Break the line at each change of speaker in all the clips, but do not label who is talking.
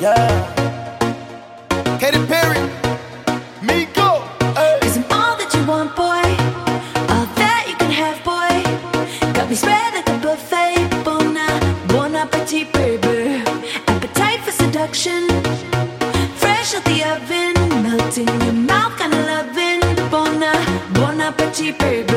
Yeah.
Katy Perry,
all that you want, boy? All that you can have, boy. Got me spread like a buffet. Baby. Appetite for seduction. Fresh out the oven, melting your mouth, kinda loving. Baby.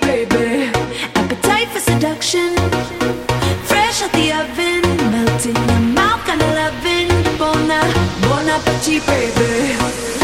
baby. Appetite for seduction. Fresh out the oven, melting your mouth, kinda loving. Uh, baby.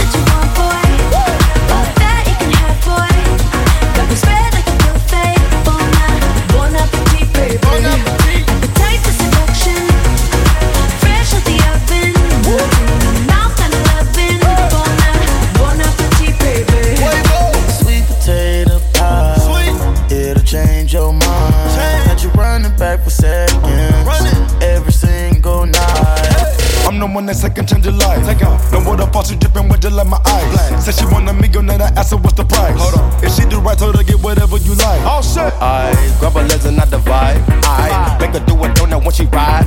change your mind. Change. Had you running back for seconds. Running. Every single night. Hey.
I'm the one that second change your life. Take off. Know what the she dripping with just like my eyes. Black. Said she want a meal, now I asked her what's the price. Hold on. If she do right, told her get whatever you like. Oh shit. I grab her legs and I divide. I make her do a donut when she ride.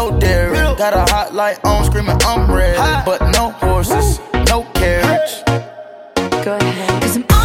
no dairy. Got a hot light on, screaming I'm red. But no horses, no carriage.
Go ahead. Cause I'm